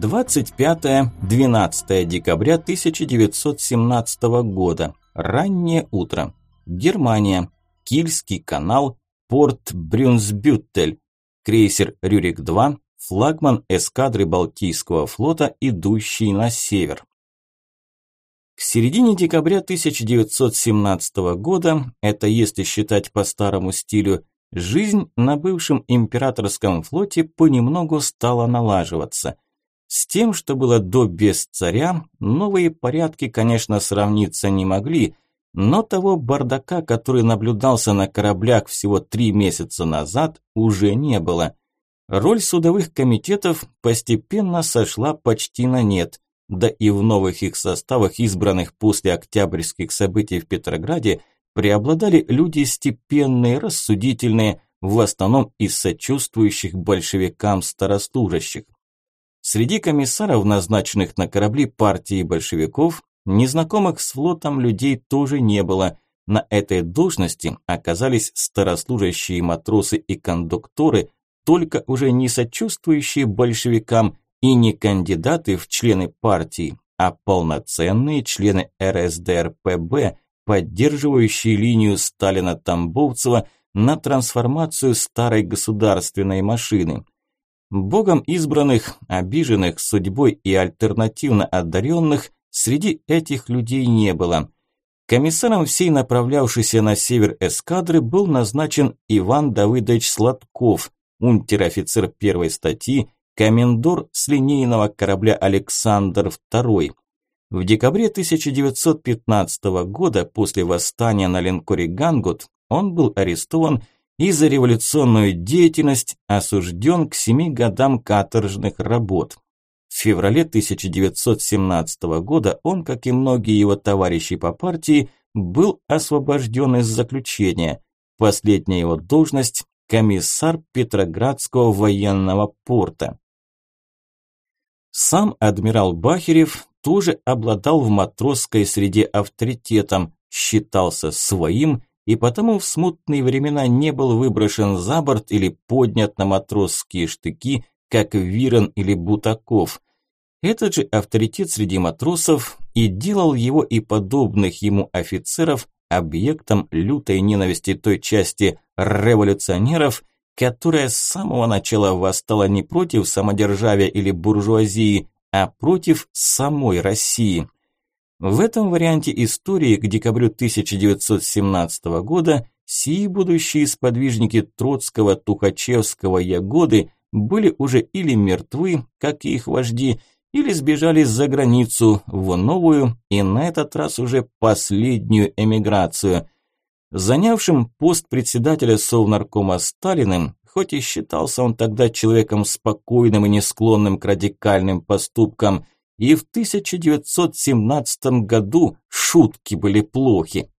25-12 декабря 1917 года. Раннее утро. Германия. Кильский канал. Порт Брюнсбюттель. Крейсер Рюрик-2. Флагман эскадры Балтийского флота, идущий на север. К середине декабря 1917 года, это если считать по старому стилю, жизнь на бывшем императорском флоте понемногу стала налаживаться – с тем, что было до без царя, новые порядки, конечно, сравниться не могли, но того бардака, который наблюдался на кораблях всего три месяца назад, уже не было. Роль судовых комитетов постепенно сошла почти на нет, да и в новых их составах, избранных после октябрьских событий в Петрограде, преобладали люди степенные, рассудительные, в основном из сочувствующих большевикам старослужащих. Среди комиссаров, назначенных на корабли партии большевиков, незнакомых с флотом людей тоже не было. На этой должности оказались старослужащие матросы и кондукторы, только уже не сочувствующие большевикам и не кандидаты в члены партии, а полноценные члены РСДРПБ, поддерживающие линию Сталина-Тамбовцева на трансформацию старой государственной машины – Богом избранных, обиженных судьбой и альтернативно одаренных среди этих людей не было. Комиссаром всей направлявшейся на север эскадры был назначен Иван Давыдович Сладков, унтер-офицер первой статьи, комендор с линейного корабля «Александр II». В декабре 1915 года, после восстания на линкоре «Гангут», он был арестован и за революционную деятельность осужден к семи годам каторжных работ. В феврале 1917 года он, как и многие его товарищи по партии, был освобожден из заключения. Последняя его должность – комиссар Петроградского военного порта. Сам адмирал Бахерев тоже обладал в матросской среде авторитетом, считался своим и потому в смутные времена не был выброшен за борт или поднят на матросские штыки, как Вирон или Бутаков. Этот же авторитет среди матросов и делал его и подобных ему офицеров объектом лютой ненависти той части революционеров, которая с самого начала восстала не против самодержавия или буржуазии, а против самой России. В этом варианте истории к декабрю 1917 года сии будущие сподвижники Троцкого, Тухачевского, Ягоды были уже или мертвы, как и их вожди, или сбежали за границу в новую и на этот раз уже последнюю эмиграцию. Занявшим пост председателя Совнаркома Сталиным, хоть и считался он тогда человеком спокойным и не склонным к радикальным поступкам – и в 1917 году шутки были плохи.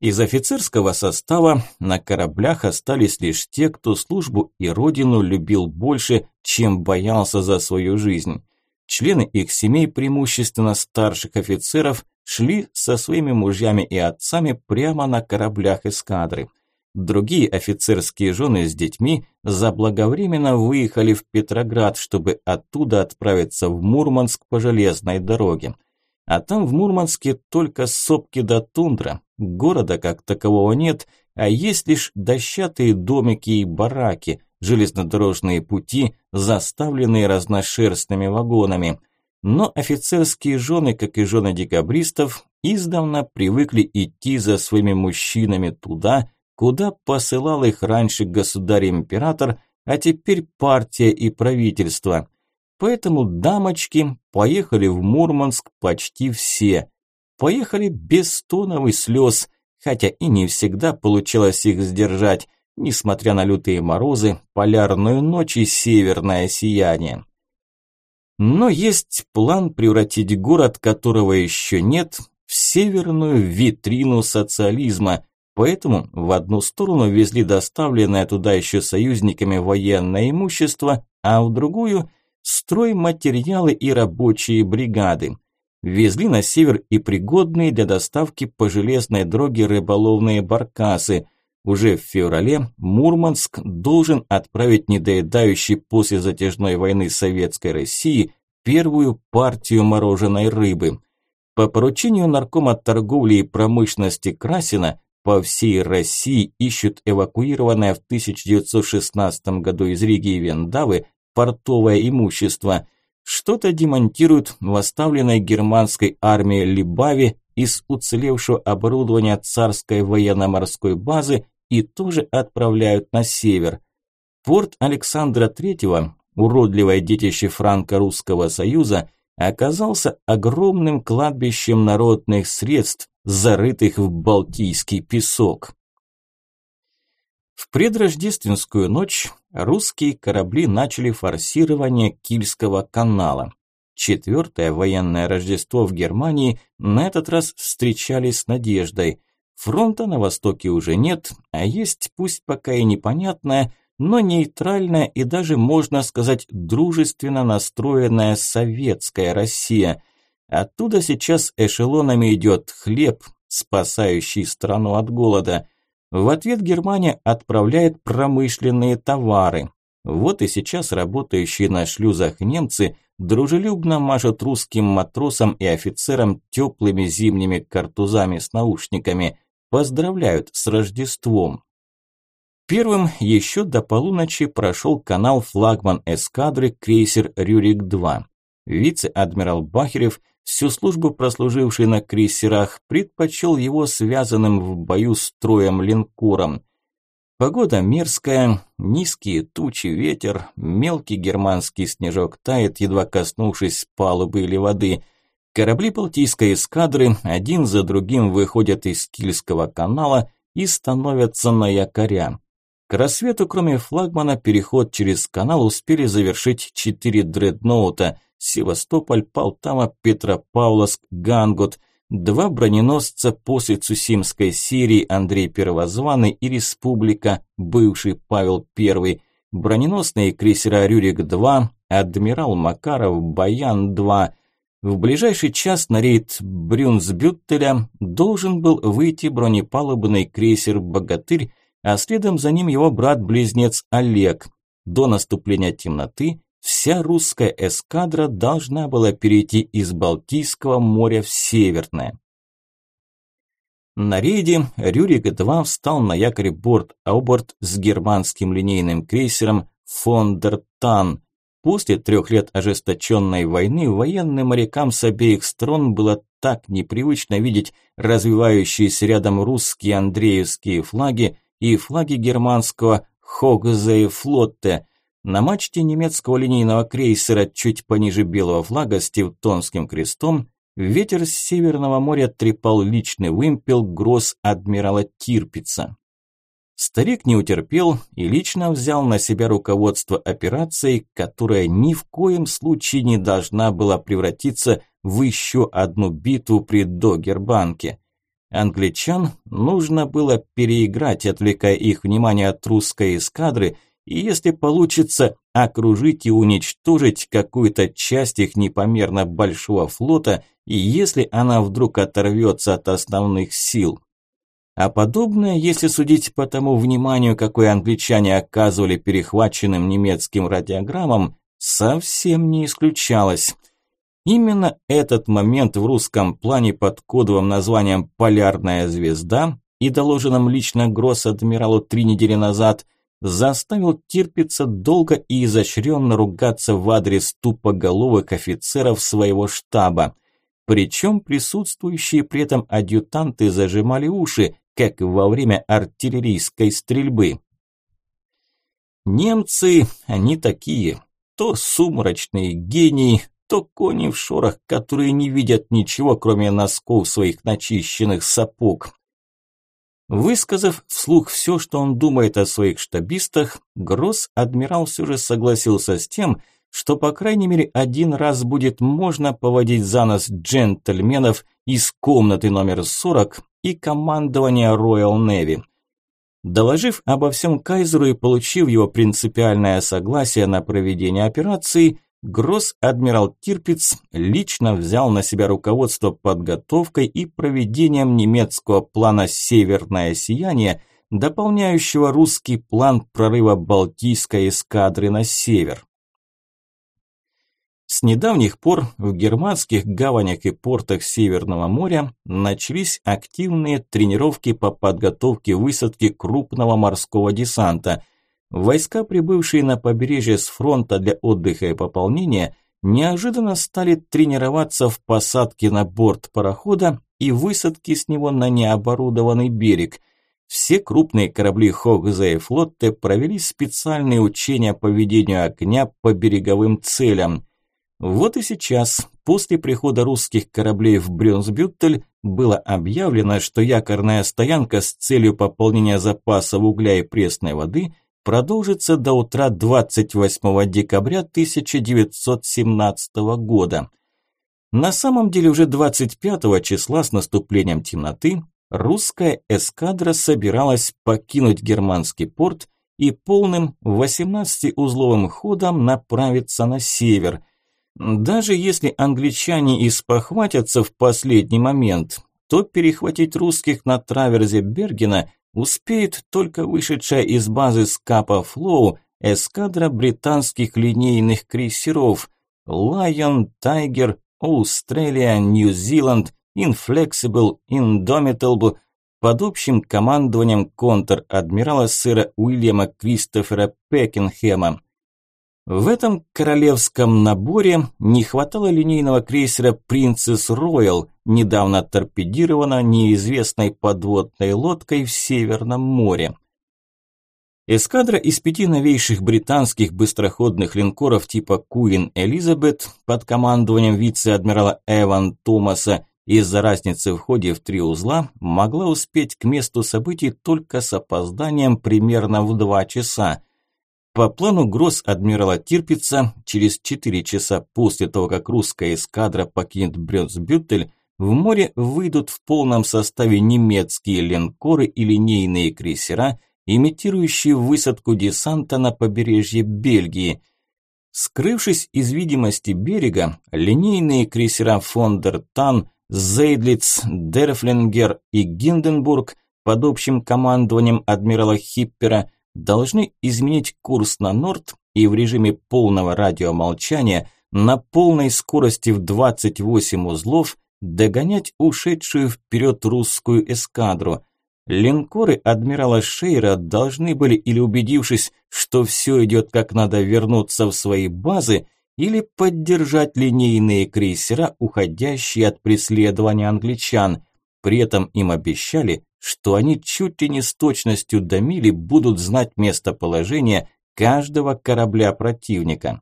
Из офицерского состава на кораблях остались лишь те, кто службу и родину любил больше, чем боялся за свою жизнь. Члены их семей, преимущественно старших офицеров, шли со своими мужьями и отцами прямо на кораблях эскадры – Другие офицерские жены с детьми заблаговременно выехали в Петроград, чтобы оттуда отправиться в Мурманск по железной дороге. А там в Мурманске только сопки до тундра, города как такового нет, а есть лишь дощатые домики и бараки, железнодорожные пути, заставленные разношерстными вагонами. Но офицерские жены, как и жены декабристов, издавна привыкли идти за своими мужчинами туда, куда посылал их раньше государь-император, а теперь партия и правительство. Поэтому дамочки поехали в Мурманск почти все. Поехали без стонов и слез, хотя и не всегда получилось их сдержать, несмотря на лютые морозы, полярную ночь и северное сияние. Но есть план превратить город, которого еще нет, в северную витрину социализма, Поэтому в одну сторону везли доставленное туда еще союзниками военное имущество, а в другую – стройматериалы и рабочие бригады. Везли на север и пригодные для доставки по железной дороге рыболовные баркасы. уже в феврале Мурманск должен отправить недоедающий после затяжной войны Советской России первую партию мороженой рыбы. По поручению Наркома торговли и промышленности Красина по всей России ищут эвакуированное в 1916 году из Риги и Вендавы портовое имущество. Что-то демонтируют в оставленной германской армией Либаве из уцелевшего оборудования царской военно-морской базы и тоже отправляют на север. Порт Александра III, уродливое детище Франко-Русского Союза, оказался огромным кладбищем народных средств, зарытых в балтийский песок. В предрождественскую ночь русские корабли начали форсирование Кильского канала. Четвертое военное Рождество в Германии на этот раз встречали с надеждой. Фронта на востоке уже нет, а есть, пусть пока и непонятная, но нейтральная и даже, можно сказать, дружественно настроенная советская Россия. Оттуда сейчас эшелонами идет хлеб, спасающий страну от голода. В ответ Германия отправляет промышленные товары. Вот и сейчас работающие на шлюзах немцы дружелюбно мажут русским матросам и офицерам теплыми зимними картузами с наушниками. Поздравляют с Рождеством. Первым еще до полуночи прошел канал флагман эскадры крейсер «Рюрик-2». Вице-адмирал Бахерев, всю службу прослуживший на крейсерах, предпочел его связанным в бою строем линкором. Погода мерзкая, низкие тучи, ветер, мелкий германский снежок тает, едва коснувшись палубы или воды. Корабли Балтийской эскадры один за другим выходят из Кильского канала и становятся на якоря. К рассвету, кроме флагмана, переход через канал успели завершить четыре дредноута – Севастополь, Полтава, Петропавловск, Гангут – два броненосца после Цусимской серии Андрей Первозванный и Республика, бывший Павел I, броненосные крейсера Рюрик-2, Адмирал Макаров, Баян-2. В ближайший час на рейд Брюнсбюттеля должен был выйти бронепалубный крейсер «Богатырь», а следом за ним его брат-близнец Олег. До наступления темноты Вся русская эскадра должна была перейти из Балтийского моря в Северное. На рейде Рюрик-2 встал на якорь борт-ауборт с германским линейным крейсером «Фондертан». После трех лет ожесточенной войны военным морякам с обеих сторон было так непривычно видеть развивающиеся рядом русские Андреевские флаги и флаги германского Хогзейфлотте, на мачте немецкого линейного крейсера чуть пониже белого флага с Тевтонским крестом ветер с Северного моря трепал личный вымпел гроз адмирала Тирпица. Старик не утерпел и лично взял на себя руководство операцией, которая ни в коем случае не должна была превратиться в еще одну битву при Догербанке. Англичан нужно было переиграть, отвлекая их внимание от русской эскадры – и если получится окружить и уничтожить какую-то часть их непомерно большого флота, и если она вдруг оторвется от основных сил. А подобное, если судить по тому вниманию, какое англичане оказывали перехваченным немецким радиограммам, совсем не исключалось. Именно этот момент в русском плане под кодовым названием «Полярная звезда» и доложенном лично Гросс-адмиралу три недели назад – заставил терпиться долго и изощренно ругаться в адрес тупоголовых офицеров своего штаба. Причем присутствующие при этом адъютанты зажимали уши, как во время артиллерийской стрельбы. Немцы, они такие, то сумрачные гении, то кони в шорах, которые не видят ничего, кроме носков своих начищенных сапог. Высказав вслух все, что он думает о своих штабистах, Гросс-адмирал все же согласился с тем, что по крайней мере один раз будет можно поводить за нос джентльменов из комнаты номер 40 и командования Royal Navy. Доложив обо всем Кайзеру и получив его принципиальное согласие на проведение операции, Гросс-адмирал Тирпиц лично взял на себя руководство подготовкой и проведением немецкого плана «Северное сияние», дополняющего русский план прорыва Балтийской эскадры на север. С недавних пор в германских гаванях и портах Северного моря начались активные тренировки по подготовке высадки крупного морского десанта. Войска, прибывшие на побережье с фронта для отдыха и пополнения, неожиданно стали тренироваться в посадке на борт парохода и высадке с него на необорудованный берег. Все крупные корабли Хогзе и флотте провели специальные учения по ведению огня по береговым целям – вот и сейчас, после прихода русских кораблей в Брюнсбюттель, было объявлено, что якорная стоянка с целью пополнения запасов угля и пресной воды продолжится до утра 28 декабря 1917 года. На самом деле уже 25 числа с наступлением темноты русская эскадра собиралась покинуть германский порт и полным 18-узловым ходом направиться на север – даже если англичане и спохватятся в последний момент, то перехватить русских на траверзе Бергена успеет только вышедшая из базы Скапа Флоу эскадра британских линейных крейсеров Lion, Tiger, Australia, New Zealand, Inflexible, Indomitable под общим командованием контр-адмирала сэра Уильяма Кристофера Пекинхэма. В этом королевском наборе не хватало линейного крейсера «Принцесс Роял», недавно торпедирована неизвестной подводной лодкой в Северном море. Эскадра из пяти новейших британских быстроходных линкоров типа «Куин Элизабет» под командованием вице-адмирала Эван Томаса из-за разницы в ходе в три узла могла успеть к месту событий только с опозданием примерно в два часа – по плану гроз адмирала Тирпица, через 4 часа после того, как русская эскадра покинет Брёнсбютель, в море выйдут в полном составе немецкие линкоры и линейные крейсера, имитирующие высадку десанта на побережье Бельгии. Скрывшись из видимости берега, линейные крейсера Фондертан, Зейдлиц, Дерфлингер и Гинденбург под общим командованием адмирала Хиппера – должны изменить курс на норд и в режиме полного радиомолчания на полной скорости в 28 узлов догонять ушедшую вперед русскую эскадру. Линкоры адмирала Шейра должны были или убедившись, что все идет как надо, вернуться в свои базы, или поддержать линейные крейсера, уходящие от преследования англичан. При этом им обещали, что они чуть ли не с точностью до мили будут знать местоположение каждого корабля противника.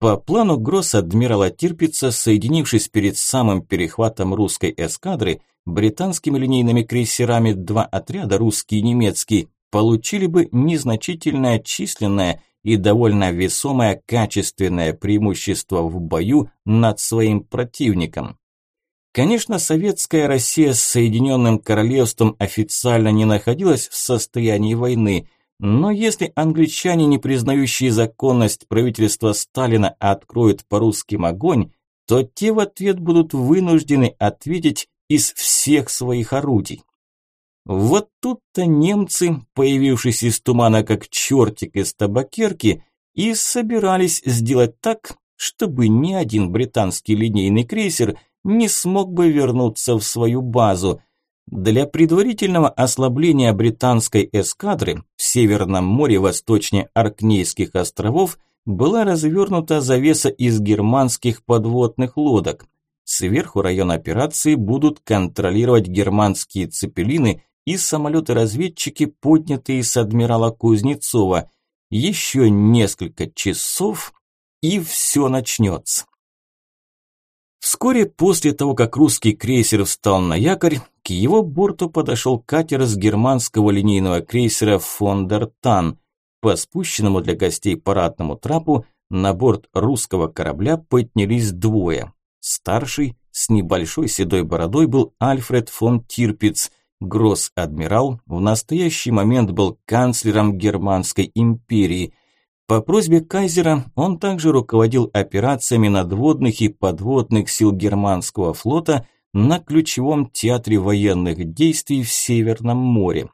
По плану Гросс адмирала Тирпица, соединившись перед самым перехватом русской эскадры, британскими линейными крейсерами два отряда, русский и немецкий, получили бы незначительное численное и довольно весомое качественное преимущество в бою над своим противником. Конечно, советская Россия с Соединенным Королевством официально не находилась в состоянии войны, но если англичане, не признающие законность правительства Сталина, откроют по русским огонь, то те в ответ будут вынуждены ответить из всех своих орудий. Вот тут-то немцы, появившись из тумана как чертик из табакерки, и собирались сделать так, чтобы ни один британский линейный крейсер – не смог бы вернуться в свою базу. Для предварительного ослабления британской эскадры в Северном море восточнее Аркнейских островов была развернута завеса из германских подводных лодок. Сверху район операции будут контролировать германские цепелины и самолеты-разведчики, поднятые с адмирала Кузнецова. Еще несколько часов, и все начнется. Вскоре после того, как русский крейсер встал на якорь, к его борту подошел катер с германского линейного крейсера «Фондертан». По спущенному для гостей парадному трапу на борт русского корабля поднялись двое. Старший, с небольшой седой бородой, был Альфред фон Тирпиц, гросс-адмирал, в настоящий момент был канцлером Германской империи – по просьбе кайзера он также руководил операциями надводных и подводных сил германского флота на ключевом театре военных действий в Северном море.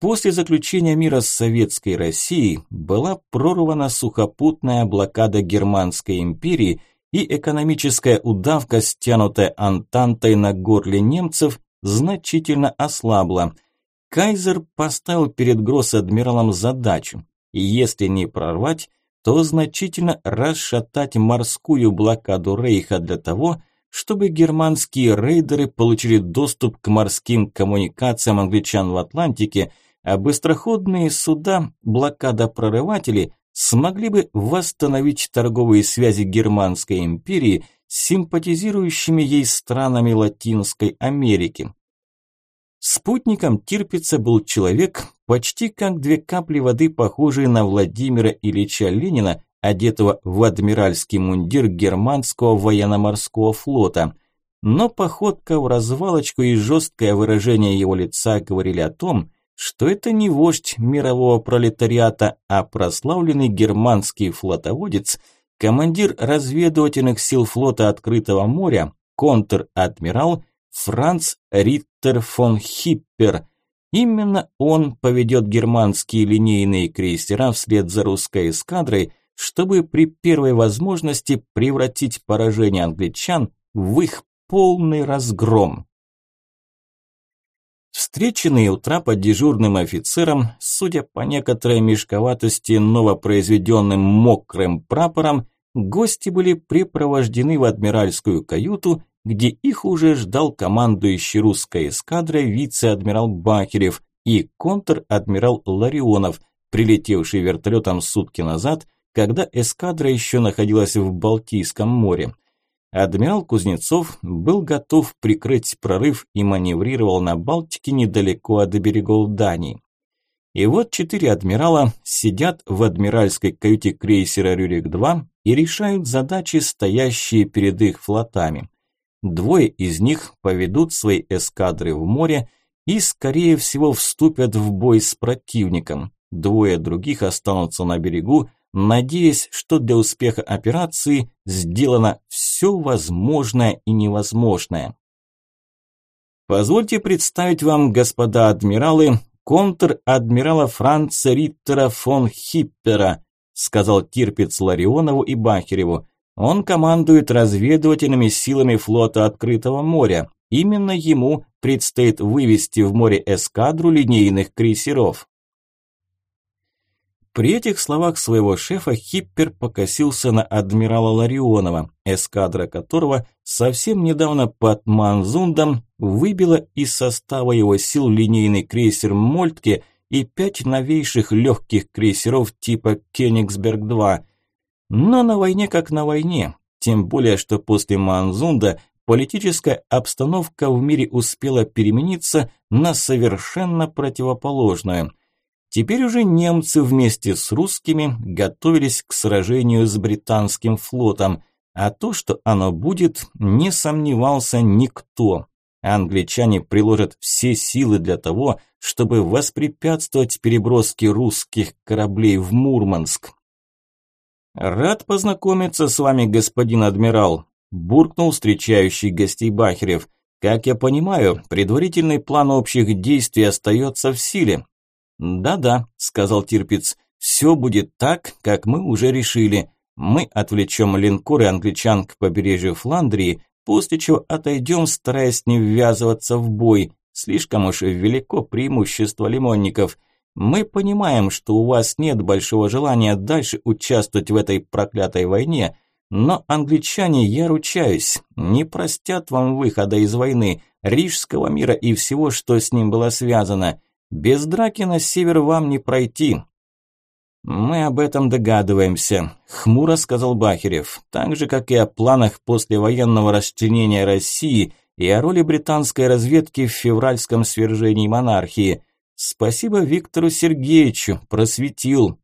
После заключения мира с Советской Россией была прорвана сухопутная блокада Германской империи и экономическая удавка, стянутая Антантой на горле немцев, значительно ослабла. Кайзер поставил перед гросс-адмиралом задачу, и если не прорвать, то значительно расшатать морскую блокаду Рейха для того, чтобы германские рейдеры получили доступ к морским коммуникациям англичан в Атлантике, а быстроходные суда, блокада-прорыватели, смогли бы восстановить торговые связи Германской империи с симпатизирующими ей странами Латинской Америки. Спутником Тирпица был человек, почти как две капли воды, похожий на Владимира Ильича Ленина, одетого в адмиральский мундир германского военно-морского флота. Но походка в развалочку и жесткое выражение его лица говорили о том, что это не вождь мирового пролетариата, а прославленный германский флотоводец, командир разведывательных сил флота открытого моря, контр-адмирал Франц Риттер фон Хиппер. Именно он поведет германские линейные крейсера вслед за русской эскадрой, чтобы при первой возможности превратить поражение англичан в их полный разгром. Встреченные у трапа дежурным офицером, судя по некоторой мешковатости новопроизведенным мокрым прапором, гости были припровождены в адмиральскую каюту где их уже ждал командующий русской эскадрой вице-адмирал Бахерев и контр-адмирал Ларионов, прилетевший вертолетом сутки назад, когда эскадра еще находилась в Балтийском море. Адмирал Кузнецов был готов прикрыть прорыв и маневрировал на Балтике недалеко от берегов Дании. И вот четыре адмирала сидят в адмиральской каюте крейсера «Рюрик-2» и решают задачи, стоящие перед их флотами. Двое из них поведут свои эскадры в море и, скорее всего, вступят в бой с противником. Двое других останутся на берегу, надеясь, что для успеха операции сделано все возможное и невозможное. Позвольте представить вам, господа адмиралы, контр-адмирала Франца Риттера фон Хиппера, сказал Тирпиц Ларионову и Бахереву. Он командует разведывательными силами флота открытого моря. Именно ему предстоит вывести в море эскадру линейных крейсеров. При этих словах своего шефа Хиппер покосился на адмирала Ларионова, эскадра которого совсем недавно под Манзундом выбила из состава его сил линейный крейсер «Мольтке» и пять новейших легких крейсеров типа «Кёнигсберг-2», но на войне как на войне, тем более, что после Манзунда политическая обстановка в мире успела перемениться на совершенно противоположную. Теперь уже немцы вместе с русскими готовились к сражению с британским флотом, а то, что оно будет, не сомневался никто. Англичане приложат все силы для того, чтобы воспрепятствовать переброске русских кораблей в Мурманск. «Рад познакомиться с вами, господин адмирал», – буркнул встречающий гостей Бахерев. «Как я понимаю, предварительный план общих действий остается в силе». «Да-да», – сказал Тирпиц, – «все будет так, как мы уже решили. Мы отвлечем линкоры англичан к побережью Фландрии, после чего отойдем, стараясь не ввязываться в бой. Слишком уж велико преимущество лимонников». Мы понимаем, что у вас нет большого желания дальше участвовать в этой проклятой войне, но англичане, я ручаюсь, не простят вам выхода из войны, Рижского мира и всего, что с ним было связано. Без драки на север вам не пройти. Мы об этом догадываемся, хмуро сказал Бахерев, так же, как и о планах послевоенного расчленения России и о роли британской разведки в февральском свержении монархии – Спасибо Виктору Сергеевичу, просветил.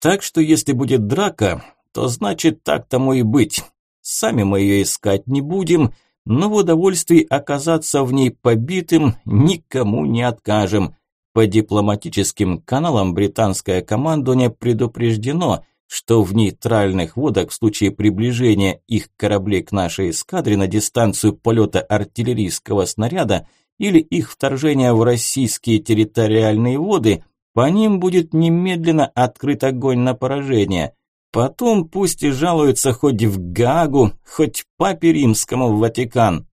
Так что если будет драка, то значит так тому и быть. Сами мы ее искать не будем, но в удовольствии оказаться в ней побитым никому не откажем. По дипломатическим каналам британское командование предупреждено, что в нейтральных водах в случае приближения их кораблей к нашей эскадре на дистанцию полета артиллерийского снаряда или их вторжение в российские территориальные воды, по ним будет немедленно открыт огонь на поражение. Потом пусть и жалуются хоть в Гаагу, хоть папе римскому в Ватикан.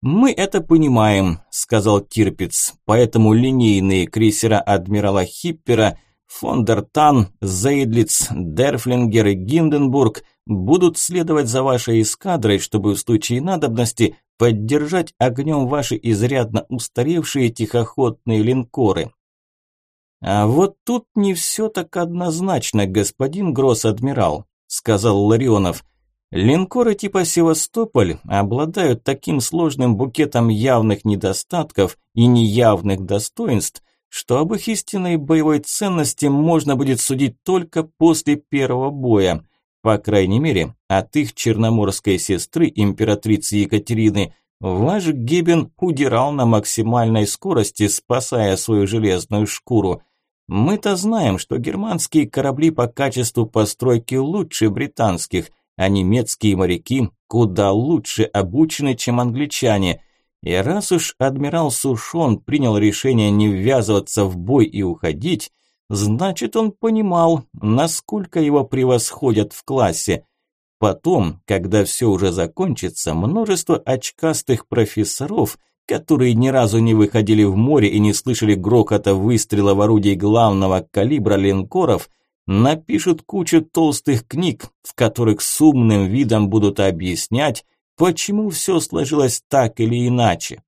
«Мы это понимаем», – сказал Тирпиц, «поэтому линейные крейсера адмирала Хиппера, Фондертан, Зейдлиц, Дерфлингер и Гинденбург будут следовать за вашей эскадрой, чтобы в случае надобности поддержать огнем ваши изрядно устаревшие тихоходные линкоры». «А вот тут не все так однозначно, господин гросс-адмирал», – сказал Ларионов – Линкоры типа «Севастополь» обладают таким сложным букетом явных недостатков и неявных достоинств, что об их истинной боевой ценности можно будет судить только после первого боя. По крайней мере, от их черноморской сестры, императрицы Екатерины, ваш Гебен удирал на максимальной скорости, спасая свою железную шкуру. Мы-то знаем, что германские корабли по качеству постройки лучше британских, а немецкие моряки куда лучше обучены, чем англичане. И раз уж адмирал Сушон принял решение не ввязываться в бой и уходить, значит он понимал, насколько его превосходят в классе. Потом, когда все уже закончится, множество очкастых профессоров, которые ни разу не выходили в море и не слышали грохота выстрелов орудий главного калибра линкоров, напишут кучу толстых книг, в которых с умным видом будут объяснять, почему все сложилось так или иначе.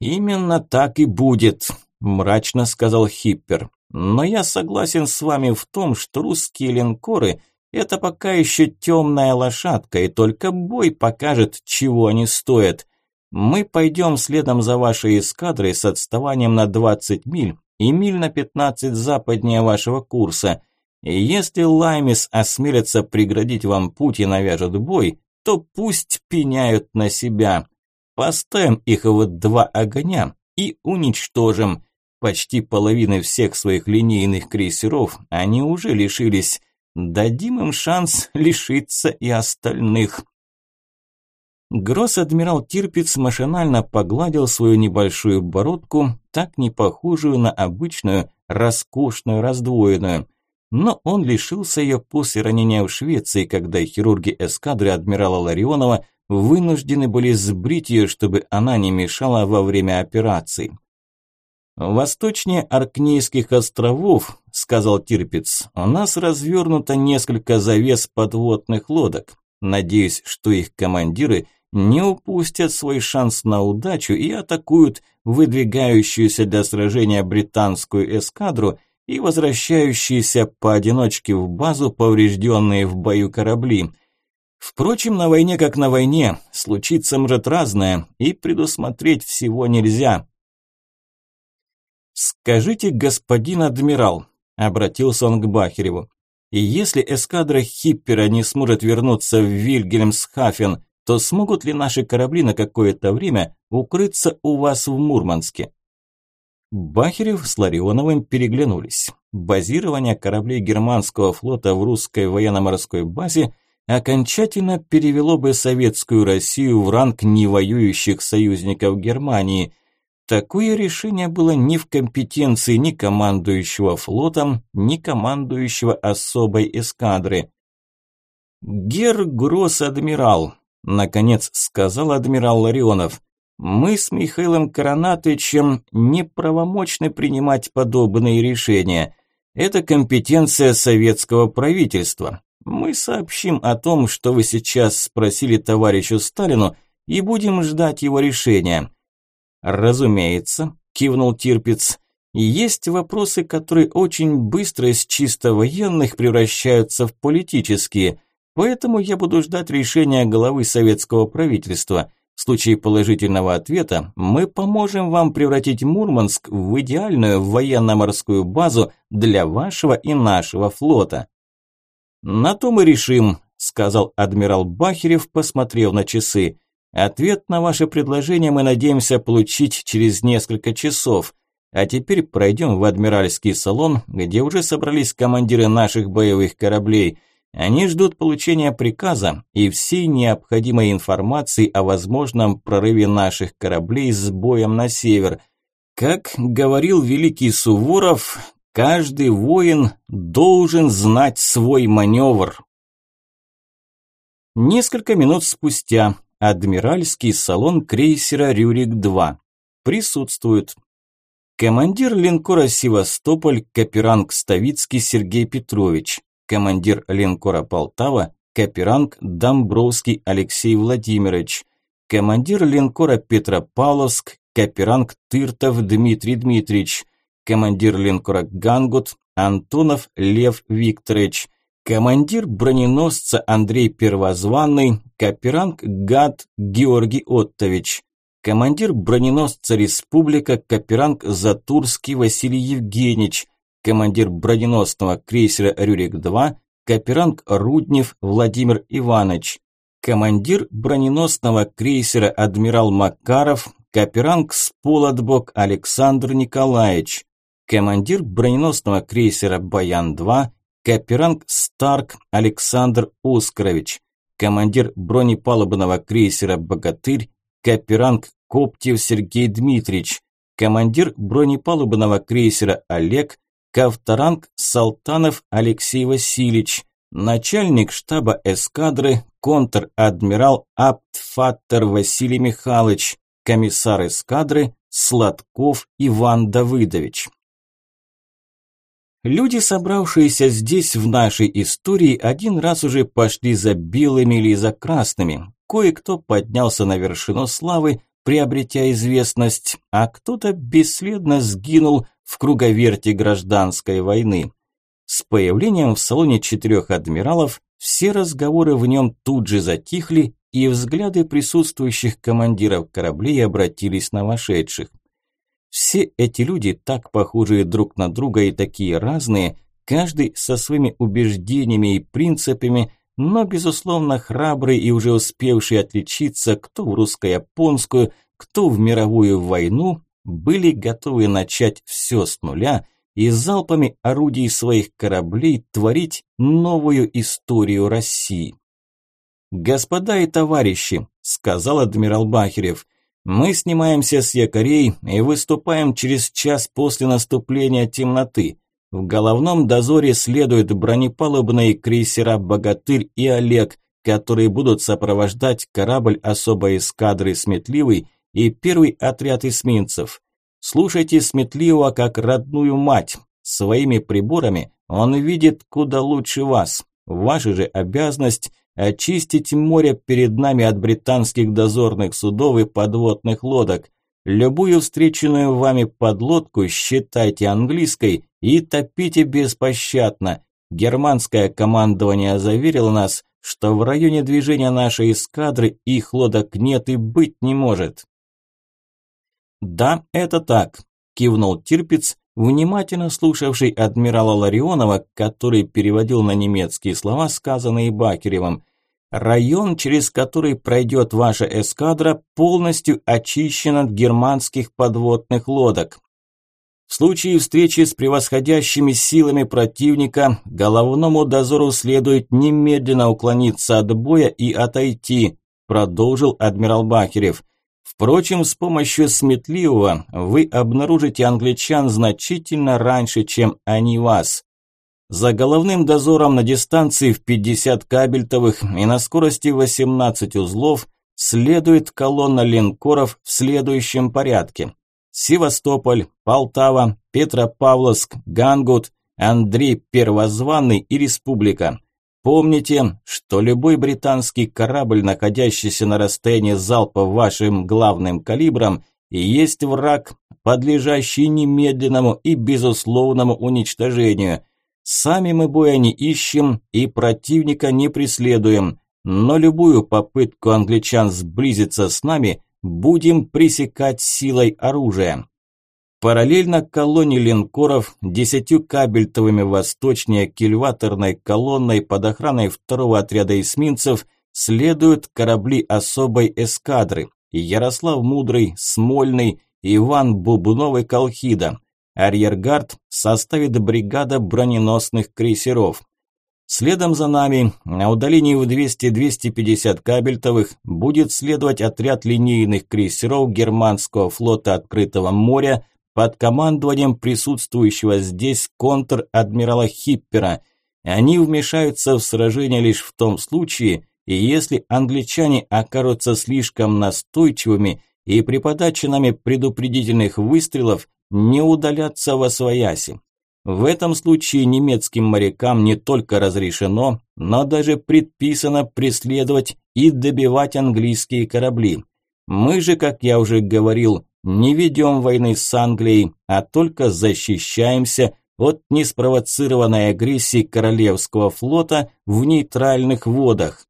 «Именно так и будет», – мрачно сказал Хиппер. «Но я согласен с вами в том, что русские линкоры – это пока еще темная лошадка, и только бой покажет, чего они стоят. Мы пойдем следом за вашей эскадрой с отставанием на 20 миль, и миль на 15 западнее вашего курса. И если Лаймис осмелится преградить вам путь и навяжет бой, то пусть пеняют на себя. Поставим их вот два огня и уничтожим. Почти половины всех своих линейных крейсеров они уже лишились. Дадим им шанс лишиться и остальных. Гросс-адмирал Тирпиц машинально погладил свою небольшую бородку, так не похожую на обычную, роскошную раздвоенную. Но он лишился ее после ранения в Швеции, когда хирурги эскадры адмирала Ларионова вынуждены были сбрить ее, чтобы она не мешала во время операции. «Восточнее Аркнейских островов, – сказал Тирпиц, – у нас развернуто несколько завес подводных лодок. Надеюсь, что их командиры – не упустят свой шанс на удачу и атакуют выдвигающуюся для сражения британскую эскадру и возвращающиеся поодиночке в базу поврежденные в бою корабли. Впрочем, на войне как на войне, случиться может разное, и предусмотреть всего нельзя. «Скажите, господин адмирал», – обратился он к Бахереву, – «и если эскадра Хиппера не сможет вернуться в Вильгельмсхафен, то смогут ли наши корабли на какое-то время укрыться у вас в Мурманске? Бахерев с Ларионовым переглянулись. Базирование кораблей германского флота в русской военно-морской базе окончательно перевело бы советскую Россию в ранг невоюющих союзников Германии. Такое решение было не в компетенции ни командующего флотом, ни командующего особой эскадры. «Гер Гросс-адмирал», Наконец сказал адмирал Ларионов. Мы с Михаилом Коронатычем неправомочны принимать подобные решения. Это компетенция советского правительства. Мы сообщим о том, что вы сейчас спросили товарищу Сталину, и будем ждать его решения. Разумеется, кивнул Тирпиц. Есть вопросы, которые очень быстро из чисто военных превращаются в политические – Поэтому я буду ждать решения главы советского правительства. В случае положительного ответа мы поможем вам превратить Мурманск в идеальную военно-морскую базу для вашего и нашего флота. На то мы решим, сказал адмирал Бахерев, посмотрев на часы. Ответ на ваше предложение мы надеемся получить через несколько часов. А теперь пройдем в адмиральский салон, где уже собрались командиры наших боевых кораблей – Они ждут получения приказа и всей необходимой информации о возможном прорыве наших кораблей с боем на север. Как говорил великий Суворов, каждый воин должен знать свой маневр. Несколько минут спустя адмиральский салон крейсера «Рюрик-2» присутствует. Командир линкора «Севастополь» Каперанг Ставицкий Сергей Петрович, командир линкора Полтава, Каперанг Домбровский Алексей Владимирович, командир линкора Петропавловск, Каперанг Тыртов Дмитрий Дмитриевич, командир линкора Гангут Антонов Лев Викторович, командир броненосца Андрей Первозванный, Каперанг Гад Георгий Оттович, командир броненосца Республика Каперанг Затурский Василий Евгеньевич, командир броненосного крейсера «Рюрик-2», Каперанг Руднев Владимир Иванович, командир броненосного крейсера «Адмирал Макаров», Каперанг Сполотбок Александр Николаевич, командир броненосного крейсера «Баян-2», Каперанг Старк Александр Оскарович, командир бронепалубного крейсера «Богатырь», Каперанг Коптев Сергей Дмитриевич, командир бронепалубного крейсера «Олег», Ковторанг Салтанов Алексей Васильевич, начальник штаба эскадры контр-адмирал Аптфаттер Василий Михайлович, комиссар эскадры Сладков Иван Давыдович. Люди, собравшиеся здесь в нашей истории, один раз уже пошли за белыми или за красными. Кое-кто поднялся на вершину славы, приобретя известность, а кто-то бесследно сгинул в круговерти гражданской войны. С появлением в салоне четырех адмиралов все разговоры в нем тут же затихли, и взгляды присутствующих командиров кораблей обратились на вошедших. Все эти люди так похожие друг на друга и такие разные, каждый со своими убеждениями и принципами, но, безусловно, храбрый и уже успевший отличиться кто в русско-японскую, кто в мировую войну, были готовы начать все с нуля и залпами орудий своих кораблей творить новую историю России. «Господа и товарищи», – сказал адмирал Бахерев, – «мы снимаемся с якорей и выступаем через час после наступления темноты. В головном дозоре следуют бронепалубные крейсера «Богатырь» и «Олег», которые будут сопровождать корабль особой эскадры «Сметливый» и первый отряд эсминцев. Слушайте Сметливого как родную мать. Своими приборами он видит куда лучше вас. Ваша же обязанность – очистить море перед нами от британских дозорных судов и подводных лодок. Любую встреченную вами подлодку считайте английской и топите беспощадно. Германское командование заверило нас, что в районе движения нашей эскадры их лодок нет и быть не может. «Да, это так», – кивнул Тирпиц, внимательно слушавший адмирала Ларионова, который переводил на немецкие слова, сказанные Бакеревым. «Район, через который пройдет ваша эскадра, полностью очищен от германских подводных лодок. В случае встречи с превосходящими силами противника, головному дозору следует немедленно уклониться от боя и отойти», – продолжил адмирал Бахерев. Впрочем, с помощью сметливого вы обнаружите англичан значительно раньше, чем они вас. За головным дозором на дистанции в 50 кабельтовых и на скорости 18 узлов следует колонна линкоров в следующем порядке. Севастополь, Полтава, Петропавловск, Гангут, Андрей Первозванный и Республика. Помните, что любой британский корабль, находящийся на расстоянии залпа вашим главным калибром, есть враг, подлежащий немедленному и безусловному уничтожению. Сами мы боя не ищем и противника не преследуем, но любую попытку англичан сблизиться с нами будем пресекать силой оружия. Параллельно колонне линкоров, десятью кабельтовыми восточнее кильваторной колонной под охраной второго отряда эсминцев следуют корабли особой эскадры Ярослав Мудрый, Смольный, Иван Бубновый Колхида. Арьергард составит бригада броненосных крейсеров. Следом за нами, на удалении в 200-250 кабельтовых, будет следовать отряд линейных крейсеров германского флота открытого моря под командованием присутствующего здесь контр-адмирала Хиппера. Они вмешаются в сражение лишь в том случае, если англичане окажутся слишком настойчивыми и при подаче нами предупредительных выстрелов не удалятся во свояси. В этом случае немецким морякам не только разрешено, но даже предписано преследовать и добивать английские корабли. Мы же, как я уже говорил, не ведем войны с Англией, а только защищаемся от неспровоцированной агрессии Королевского флота в нейтральных водах.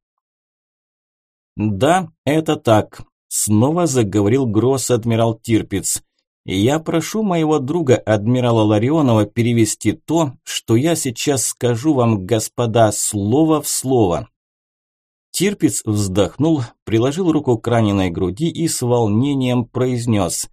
Да, это так, снова заговорил гросс-адмирал Тирпиц. Я прошу моего друга адмирала Ларионова перевести то, что я сейчас скажу вам, господа, слово в слово. Тирпиц вздохнул, приложил руку к раненой груди и с волнением произнес.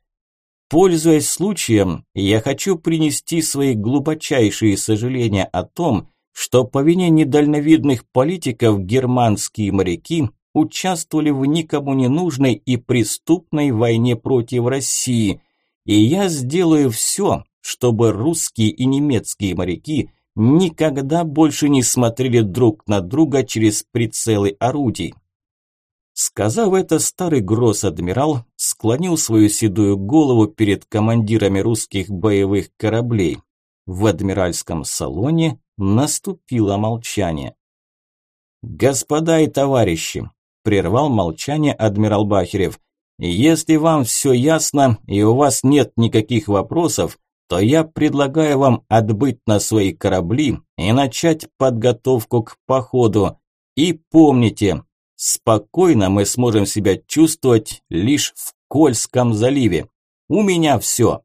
«Пользуясь случаем, я хочу принести свои глубочайшие сожаления о том, что по вине недальновидных политиков германские моряки участвовали в никому не нужной и преступной войне против России – и я сделаю все, чтобы русские и немецкие моряки никогда больше не смотрели друг на друга через прицелы орудий. Сказав это, старый гросс-адмирал склонил свою седую голову перед командирами русских боевых кораблей. В адмиральском салоне наступило молчание. «Господа и товарищи!» – прервал молчание адмирал Бахерев. Если вам все ясно и у вас нет никаких вопросов, то я предлагаю вам отбыть на свои корабли и начать подготовку к походу. И помните, спокойно мы сможем себя чувствовать лишь в Кольском заливе. У меня все.